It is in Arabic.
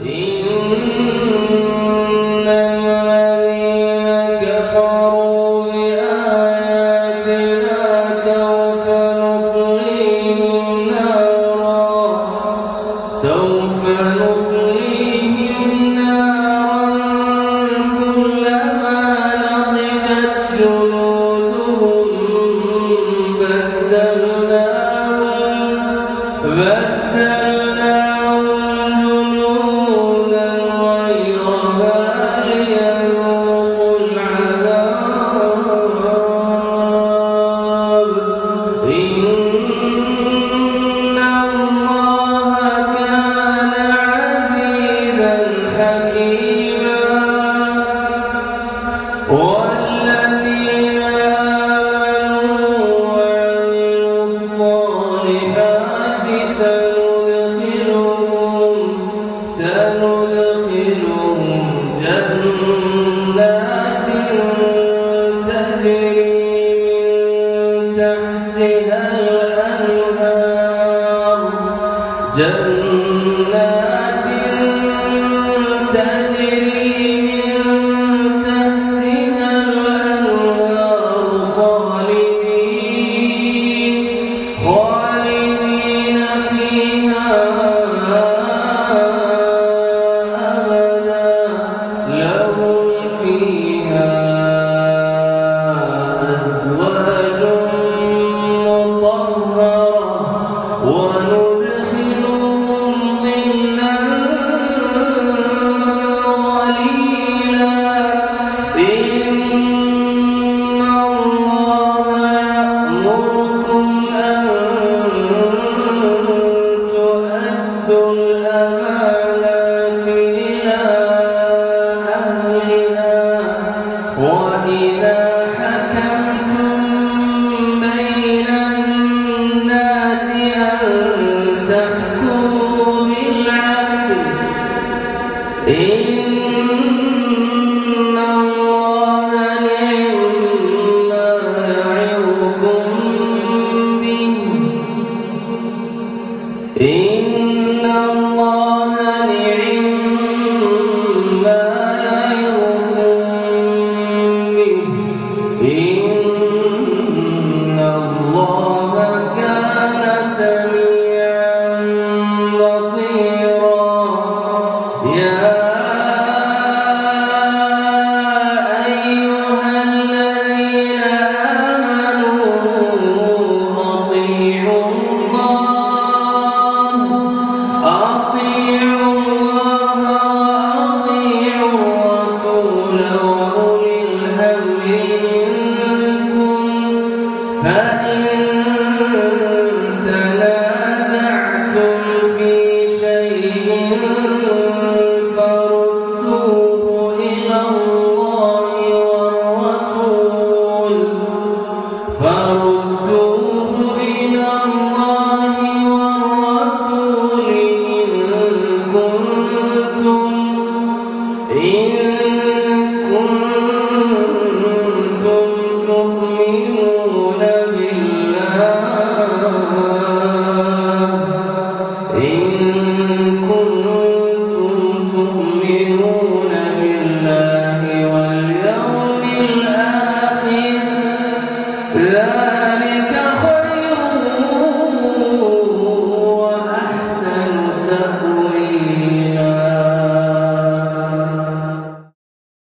Em تحتها جنات تجري Em